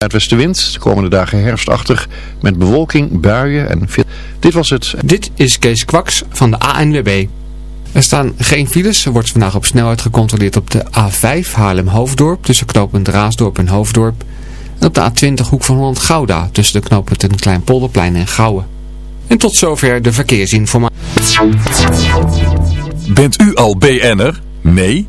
Zuidwestenwind, de komende dagen herfstachtig met bewolking, buien en veel... Dit was het. Dit is Kees Kwaks van de ANWB. Er staan geen files. Er wordt vandaag op snelheid gecontroleerd op de A5 Haarlem-Hoofddorp tussen knooppunt Raasdorp en Hoofddorp. En op de A20 Hoek van Holland-Gouda tussen de knooppunten Kleinpolderplein en Gouwen. En tot zover de verkeersinformatie. Bent u al BN'er? Nee?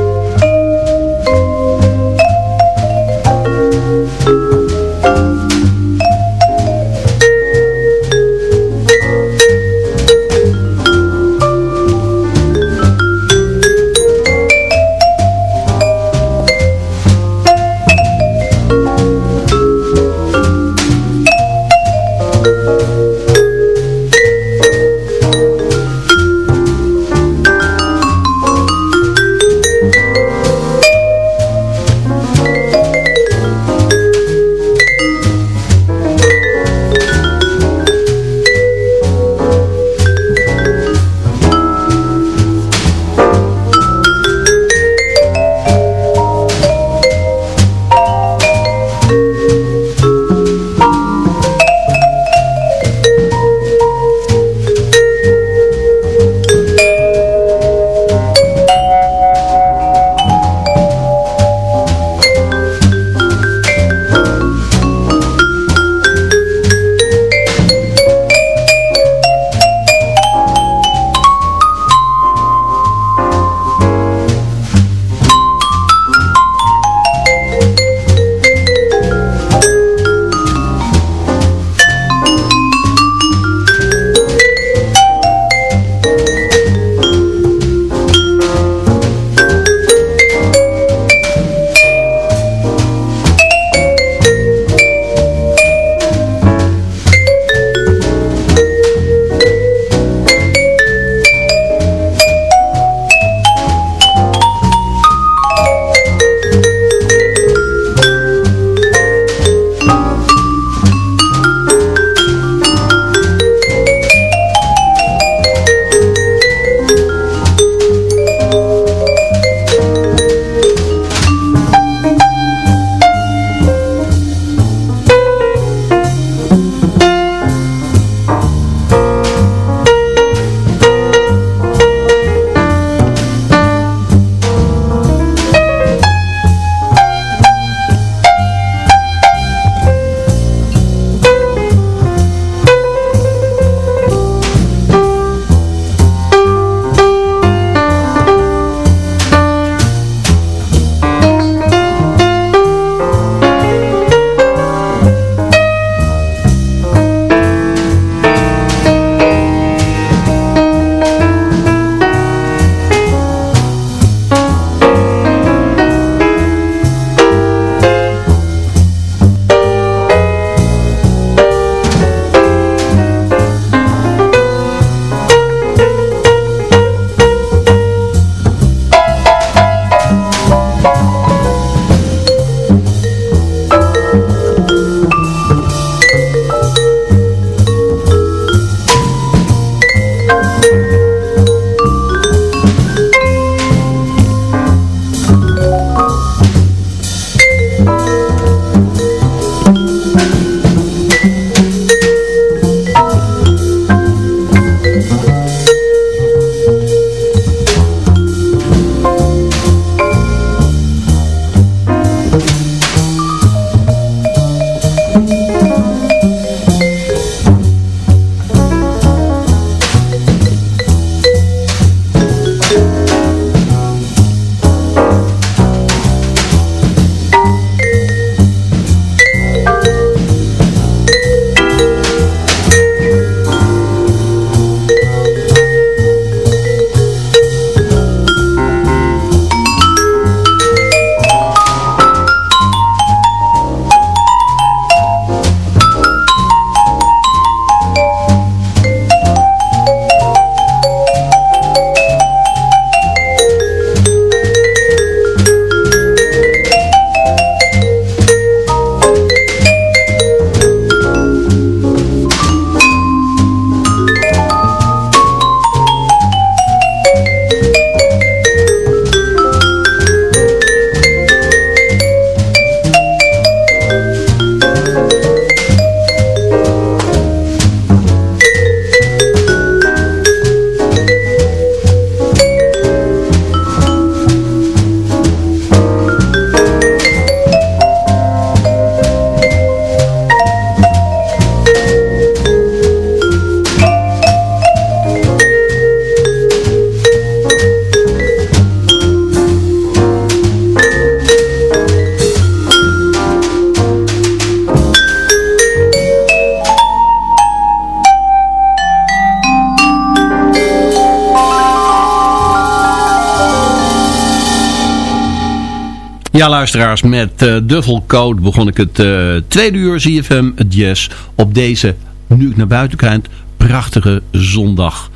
Ja, luisteraars, met uh, Duffel Code begon ik het uh, tweede uur ZFM Jazz op deze, nu ik naar buiten kijk, prachtige zondag.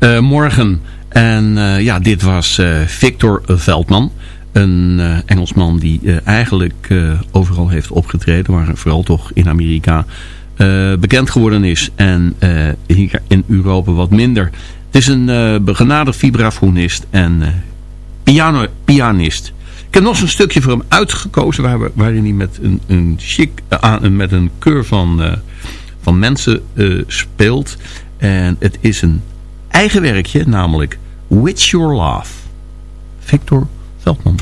Uh, morgen. En ja, dit was Victor Veldman. Een Engelsman die eigenlijk overal heeft opgetreden, maar vooral toch in Amerika bekend geworden is. En hier in Europa wat minder. Het is een begenadigd vibrafonist en piano, pianist. Ik heb nog zo'n stukje voor hem uitgekozen waar waarin hij met een, een chic, uh, met een keur van, uh, van mensen uh, speelt. En het is een eigen werkje, namelijk With Your Love. Victor Veldman.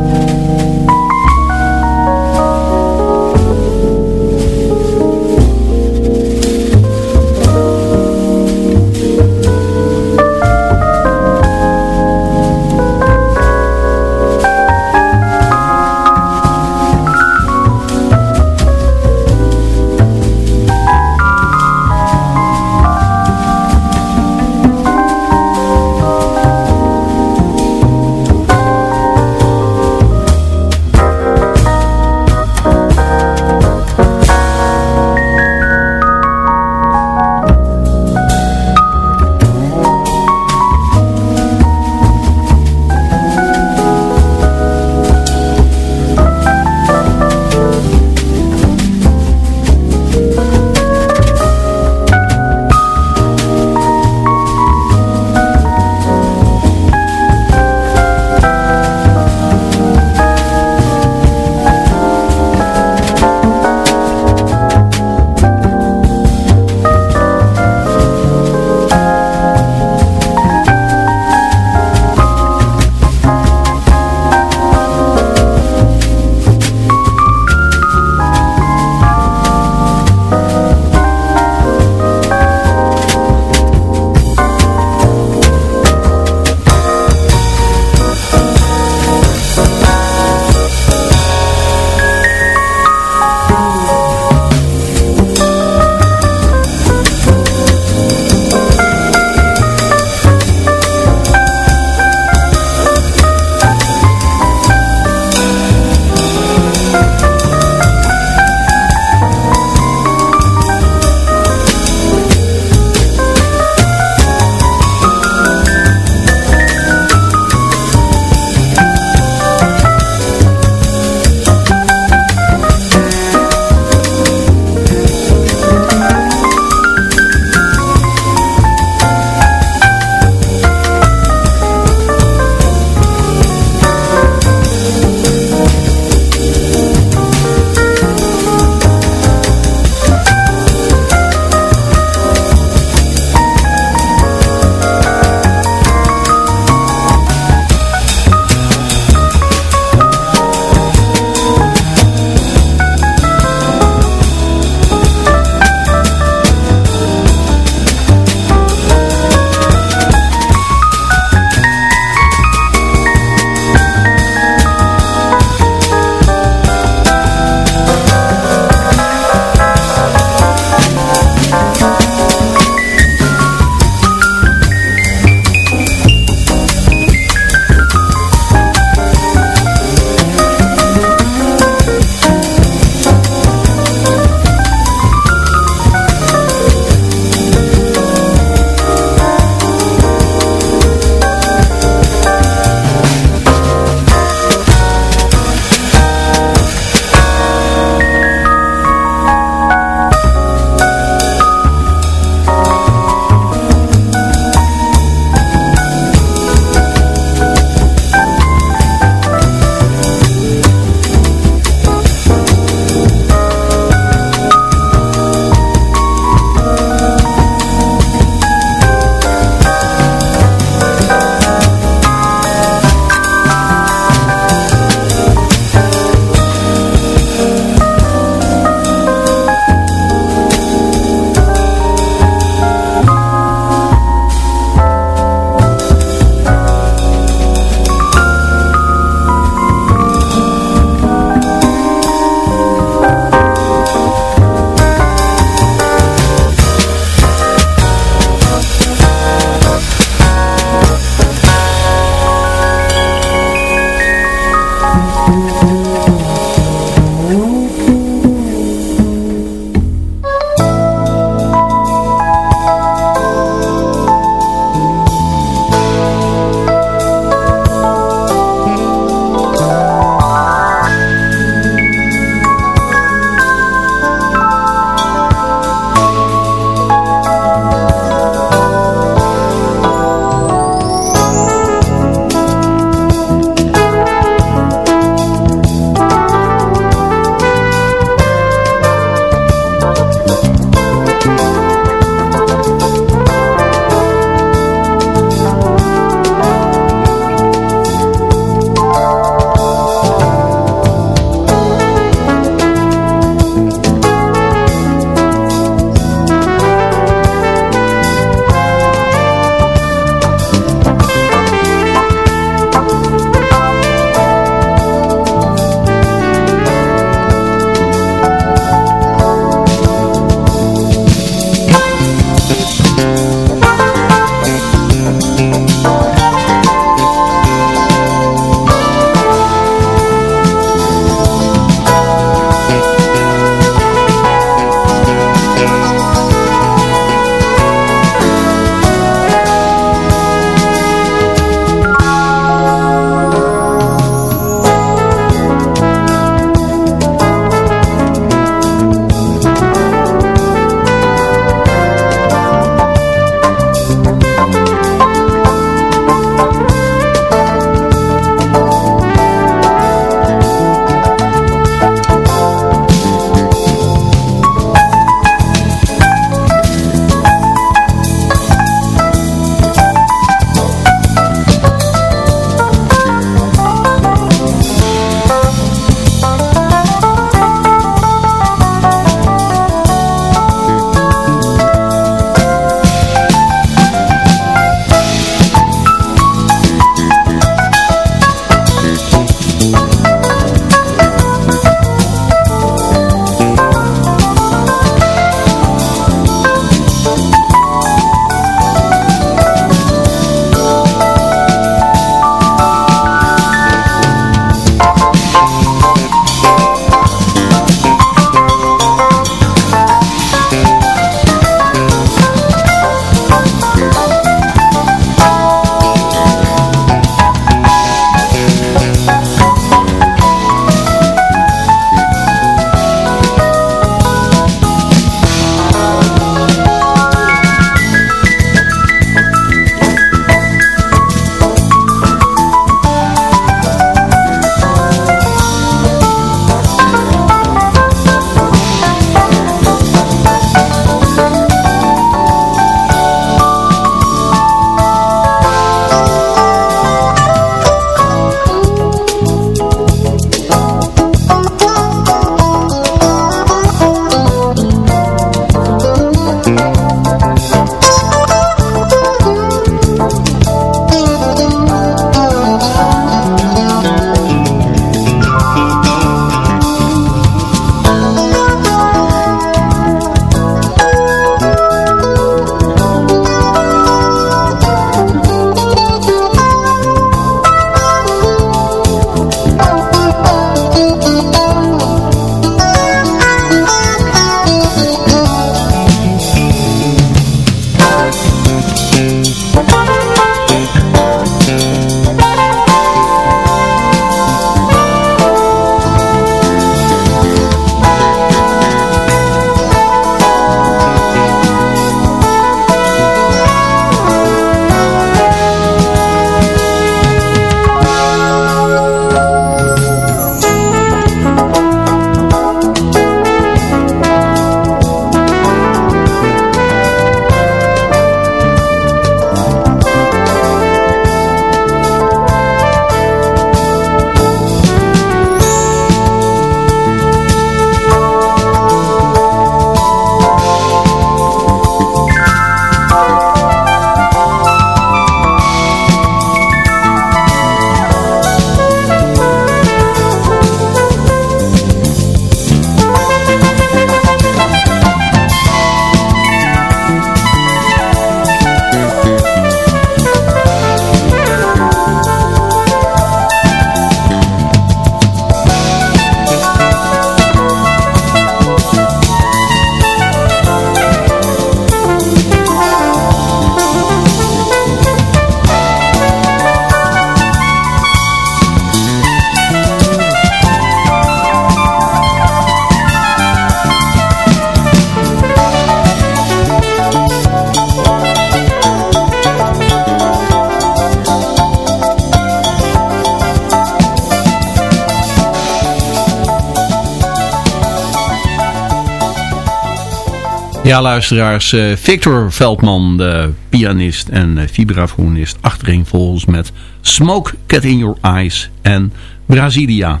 Ja, luisteraars. eh, Victor Veldman, de pianist en eh, vibrafonist, volgens met Smoke Cat in Your Eyes en Brasilia.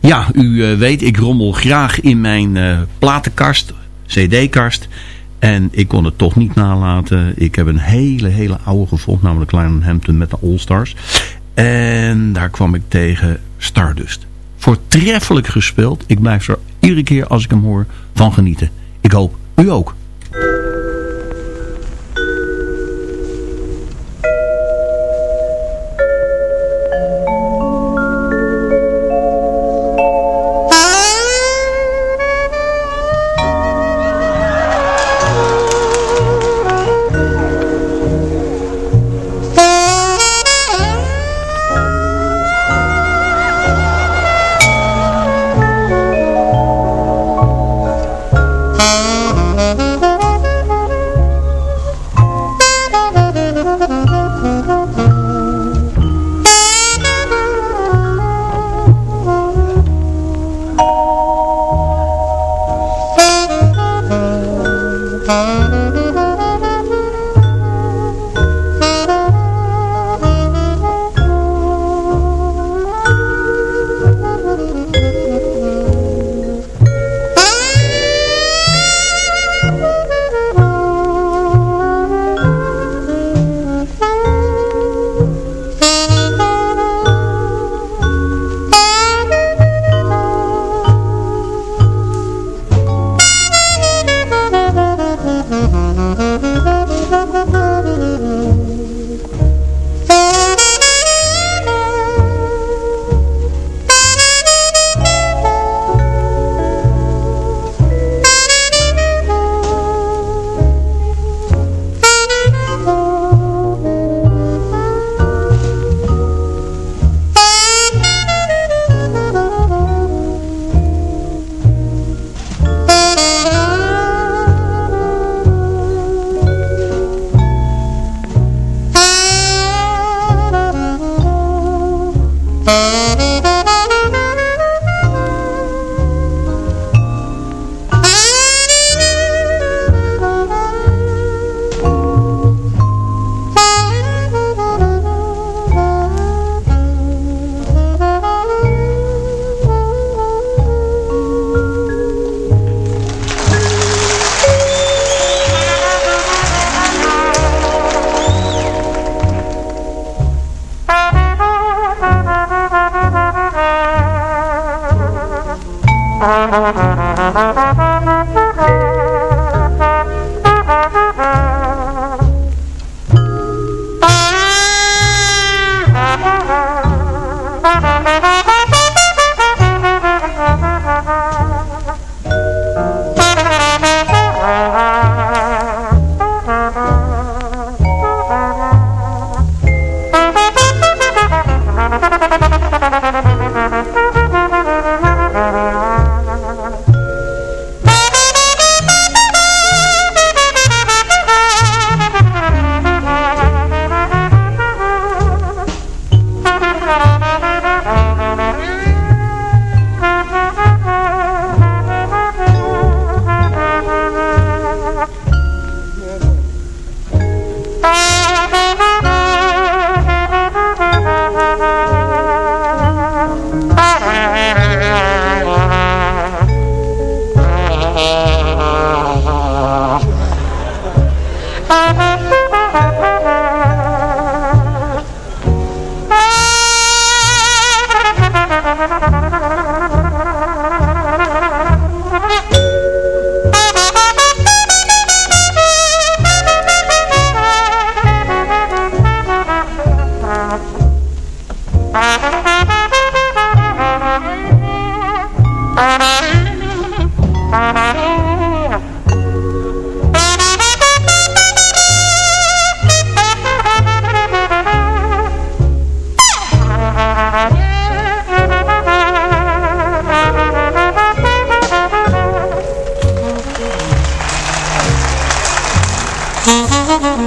Ja, u eh, weet, ik rommel graag in mijn platenkast, cd-kast. En ik kon het toch niet nalaten. Ik heb een hele, hele oude gevonden, namelijk Klein Hampton met de All-Stars. En daar kwam ik tegen Stardust. Voortreffelijk gespeeld. Ik blijf er iedere keer als ik hem hoor van genieten. Ik hoop u ook. Thank you.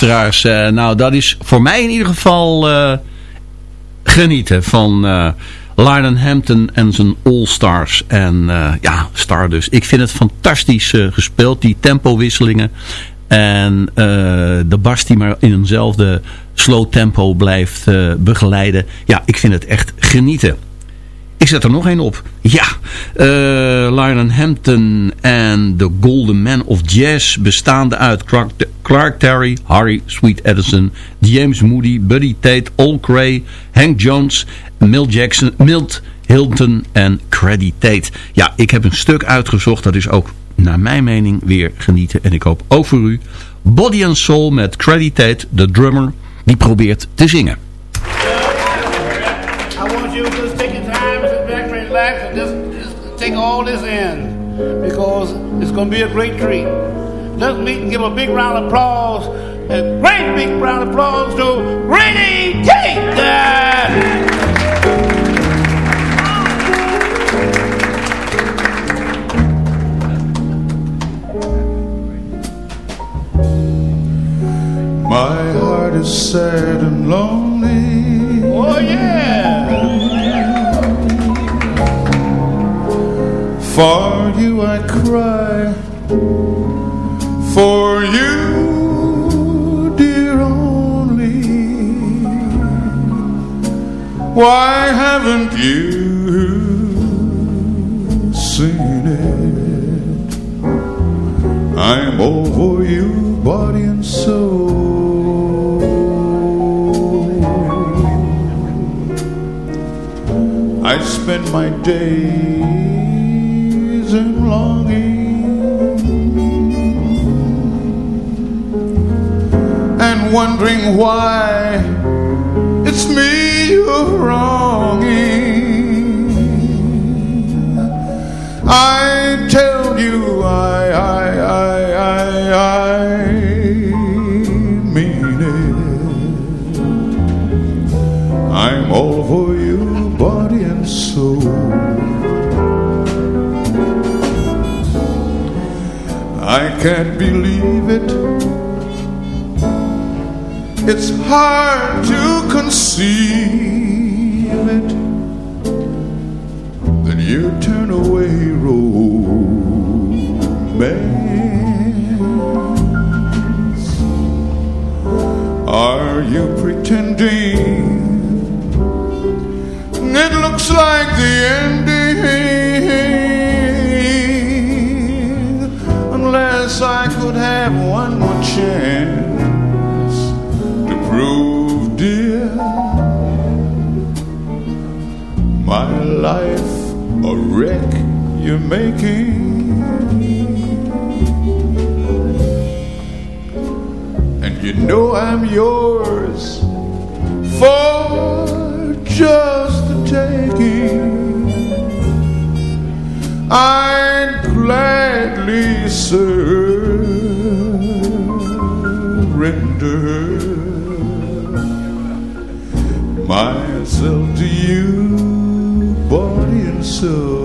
luisteraars. eh, nou, dat is voor mij in ieder geval eh, genieten van eh Lydon Hampton en zijn All-Stars. En ja, Stardust. Ik vind het fantastisch gespeeld, die tempowisselingen. En de bas die maar in eenzelfde slow tempo blijft begeleiden. Ja, ik vind het echt genieten. Ik zet er nog één op. Ja, uh, Lionel Hampton en The Golden Man of Jazz bestaande uit Clark, Terry, Harry Sweet Edison, James Moody, Buddy Tate, Ol Cray, Hank Jones, Milt Jackson, Milt Hilton en Creddy Tate. Ja, ik heb een stuk uitgezocht. Dat is ook naar mijn mening weer genieten. En ik hoop ook voor u. Body and Soul met Creddy Tate, de drummer, die probeert te zingen. Take all this in because it's going to be a great treat. Let's meet and give a big round of applause, a great big round of applause to Grady Tate. My heart is sad and lonely. Oh, yeah. For you I cry. For you, dear only. Why haven't you seen it? I'm over you, body and soul. I spend my days in longing and wondering why it's me you're wronging. I tell you, I, I, I, I, I can't believe it. It's hard to conceive it that you turn away romance. Are you pretending? It looks like the ending. Have one more chance to prove, dear, my life a wreck you're making. And you know I'm yours for just the taking. I'd gladly surrender myself to you, body and soul.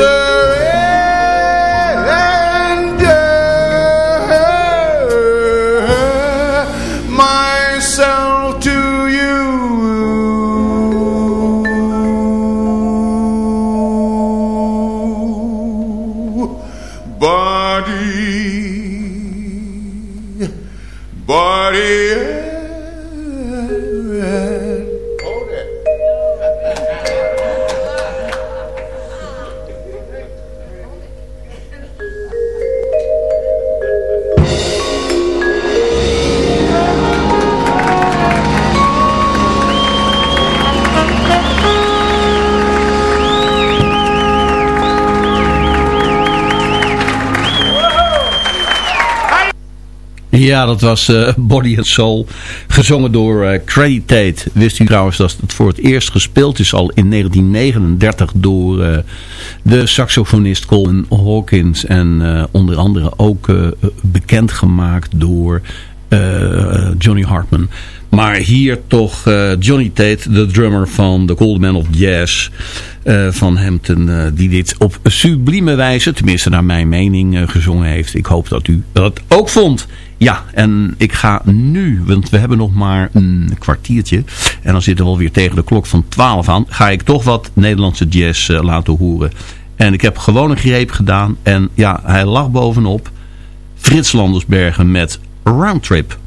sir. Dat was eh, Body and Soul, gezongen door eh Credit Tate. Wist u trouwens dat het voor het eerst gespeeld is al in 1939 door eh, de saxofonist Coleman Hawkins. En onder andere ook bekendgemaakt door Johnny Hartman. Maar hier toch Johnny Tate, de drummer van The Cold Man of Jazz eh, van Hampton. eh, die dit op sublieme wijze, tenminste naar mijn mening, eh, gezongen heeft. Ik hoop dat u dat ook vond. Ja, en ik ga nu, want we hebben nog maar een kwartiertje. En dan zitten we alweer tegen de klok van 12 aan. Ga ik toch wat Nederlandse jazz laten horen. En ik heb gewoon een greep gedaan. En ja, hij lag bovenop. Frits Landersbergen met Roundtrip.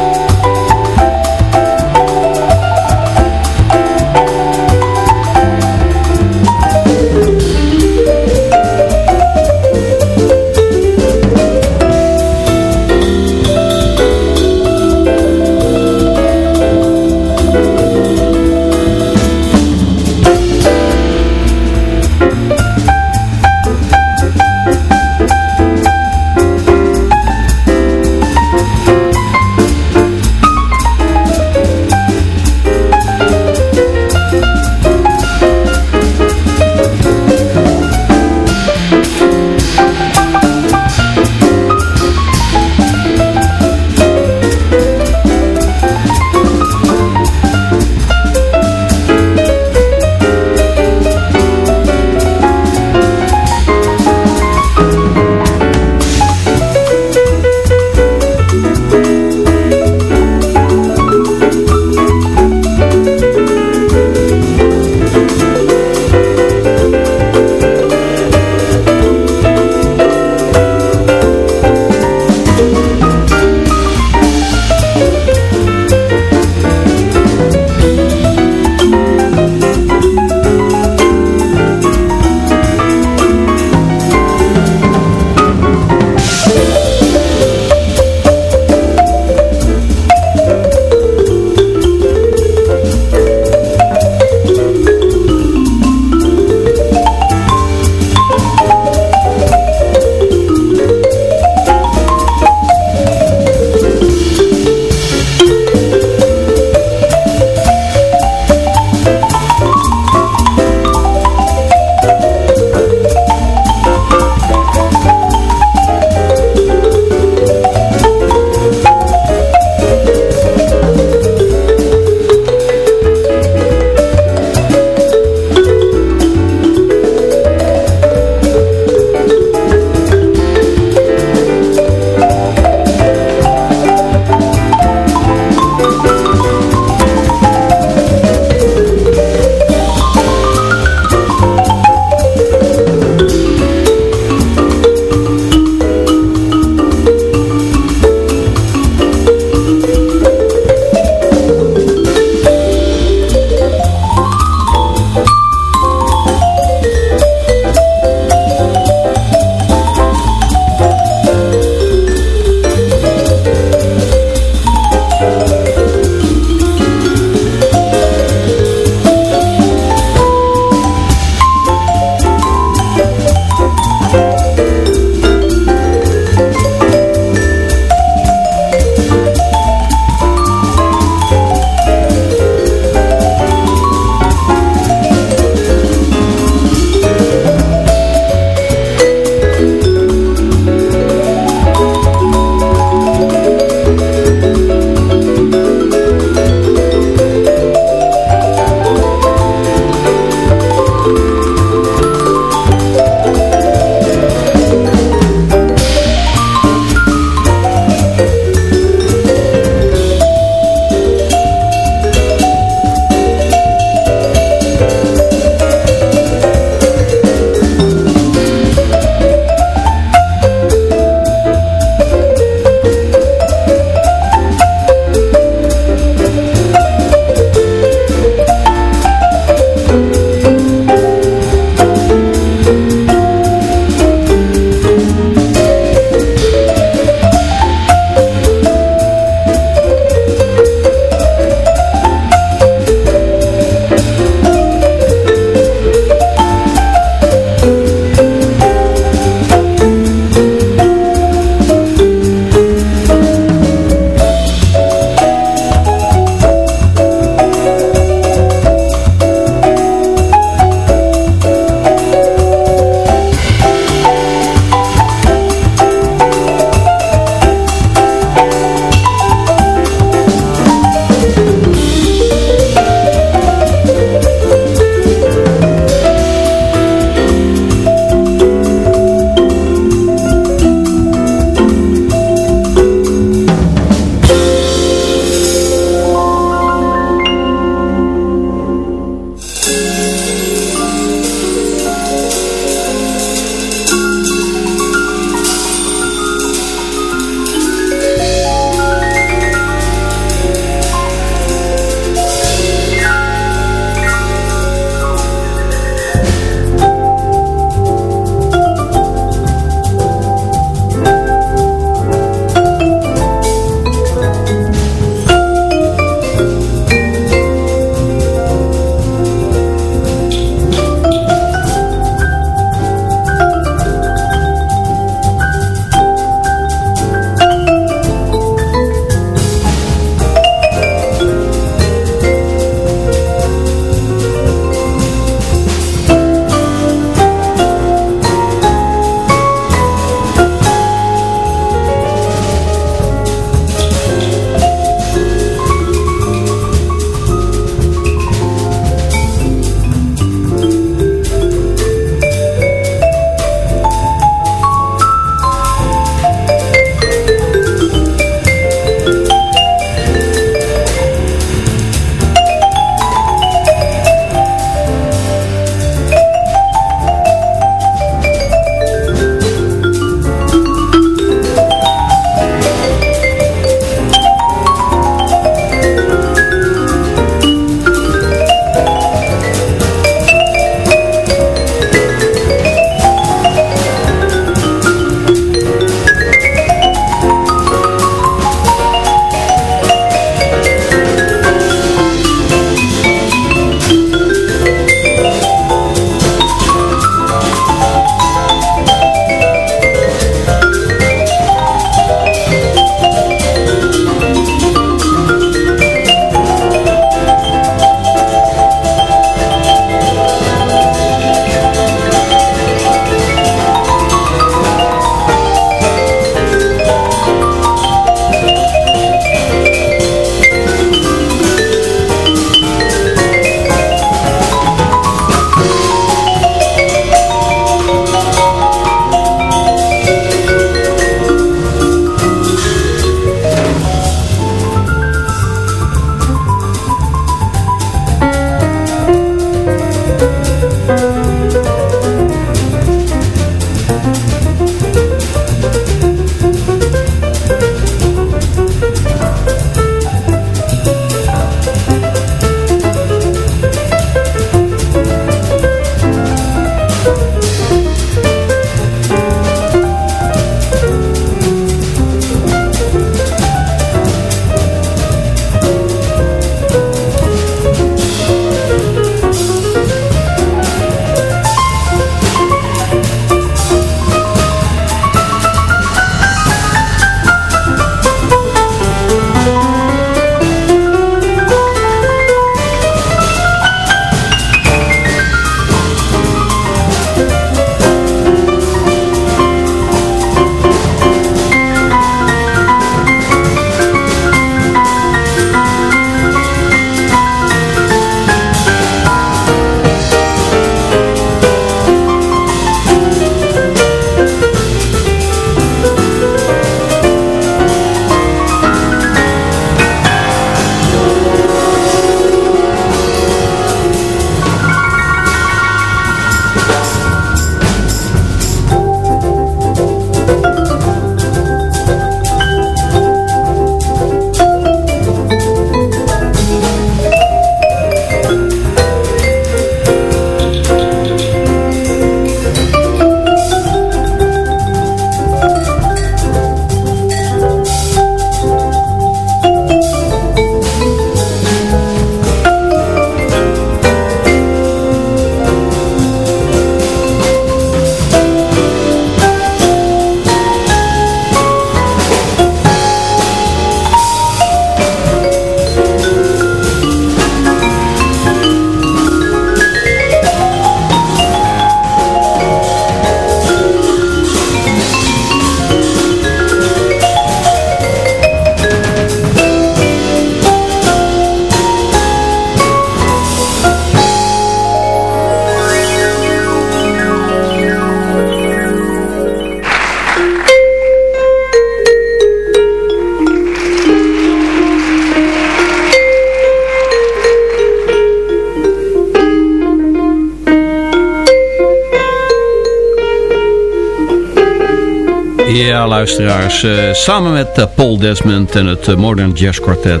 Luisteraars. eh, samen met eh, Paul Desmond en het eh, Modern Jazz Quartet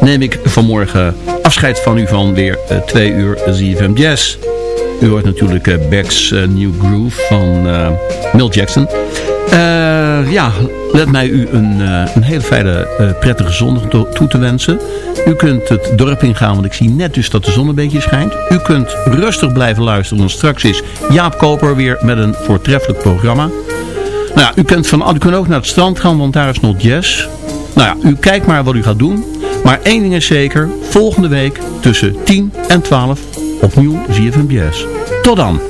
neem ik vanmorgen afscheid van u van weer twee uur ZFM Jazz. U hoort natuurlijk Beck's New Groove van Mill Jackson. Ja, let mij u een, een hele fijne, prettige zondag to- toe te wensen. U kunt het dorp ingaan, want ik zie net dus dat de zon een beetje schijnt. U kunt rustig blijven luisteren, want straks is Jaap Koper weer met een voortreffelijk programma. Nou ja, u kunt, van, u kunt ook naar het strand gaan, want daar is nog jazz. Nou ja, u kijkt maar wat u gaat doen. Maar één ding is zeker, volgende week tussen 10 en 12 opnieuw ZFM Jazz. Tot dan!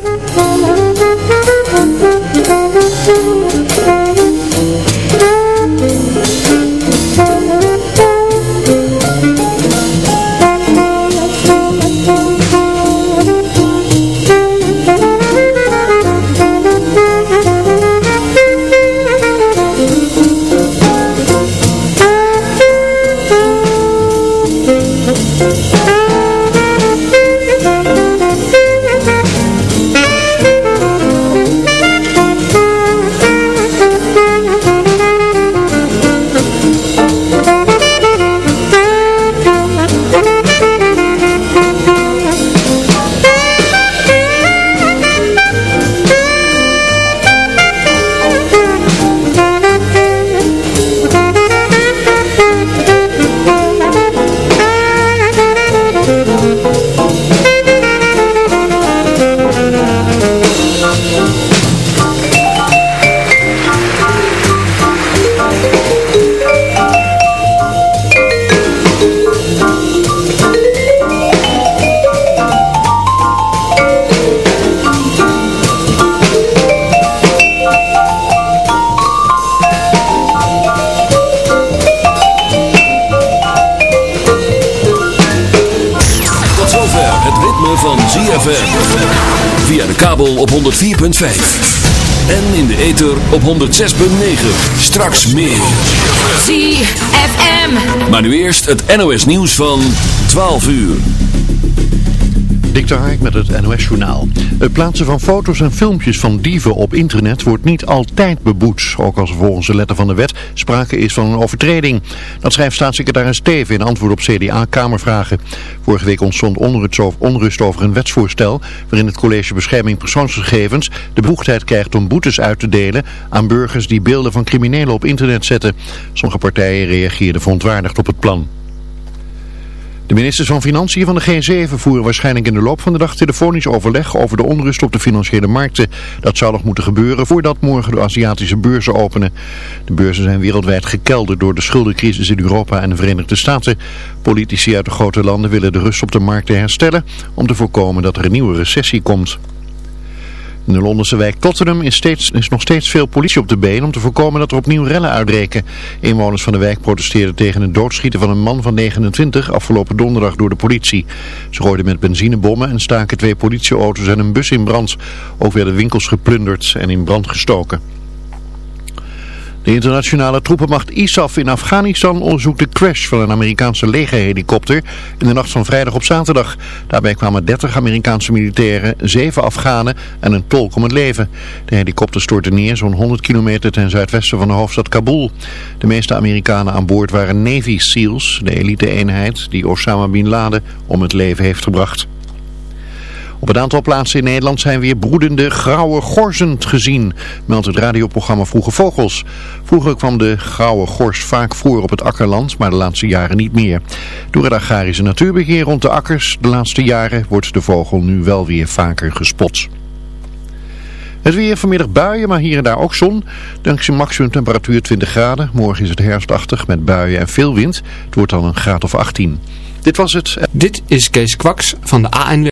ZFM. Via de kabel op 104.5. En in de ether op 106.9. Straks meer. ZFM. Maar nu eerst het NOS nieuws van 12 uur. Dik Hark met het NOS-journaal. Het plaatsen van foto's en filmpjes van dieven op internet wordt niet altijd beboet. Ook als volgens de letter van de wet sprake is van een overtreding. Dat schrijft staatssecretaris Steven in antwoord op CDA-kamervragen. Vorige week ontstond onrust over, onrust over een wetsvoorstel... waarin het College Bescherming Persoonsgegevens de bevoegdheid krijgt om boetes uit te delen... aan burgers die beelden van criminelen op internet zetten. Sommige partijen reageerden verontwaardigd op het plan. De ministers van Financiën van de G7 voeren waarschijnlijk in de loop van de dag telefonisch overleg over de onrust op de financiële markten. Dat zou nog moeten gebeuren voordat morgen de Aziatische beurzen openen. De beurzen zijn wereldwijd gekelderd door de schuldencrisis in Europa en de Verenigde Staten. Politici uit de grote landen willen de rust op de markten herstellen om te voorkomen dat er een nieuwe recessie komt. In de Londense wijk Tottenham is, steeds, is nog steeds veel politie op de been om te voorkomen dat er opnieuw rellen uitbreken. Inwoners van de wijk protesteerden tegen het doodschieten van een man van 29 afgelopen donderdag door de politie. Ze gooiden met benzinebommen en staken twee politieauto's en een bus in brand. Ook werden winkels geplunderd en in brand gestoken. De internationale troepenmacht ISAF in Afghanistan onderzoekt de crash van een Amerikaanse legerhelikopter in de nacht van vrijdag op zaterdag. Daarbij kwamen 30 Amerikaanse militairen, 7 Afghanen en een tolk om het leven. De helikopter stortte neer zo'n 100 kilometer ten zuidwesten van de hoofdstad Kabul. De meeste Amerikanen aan boord waren Navy SEALs, de elite-eenheid die Osama Bin Laden om het leven heeft gebracht. Op een aantal plaatsen in Nederland zijn weer broedende grauwe gorzen gezien, meldt het radioprogramma Vroege Vogels. Vroeger kwam de grauwe gors vaak voor op het akkerland, maar de laatste jaren niet meer. Door het agrarische natuurbeheer rond de akkers de laatste jaren wordt de vogel nu wel weer vaker gespot. Het weer vanmiddag buien, maar hier en daar ook zon. Dankzij maximum temperatuur 20 graden. Morgen is het herfstachtig met buien en veel wind. Het wordt dan een graad of 18. Dit was het. Dit is Kees Kwaks van de ANW.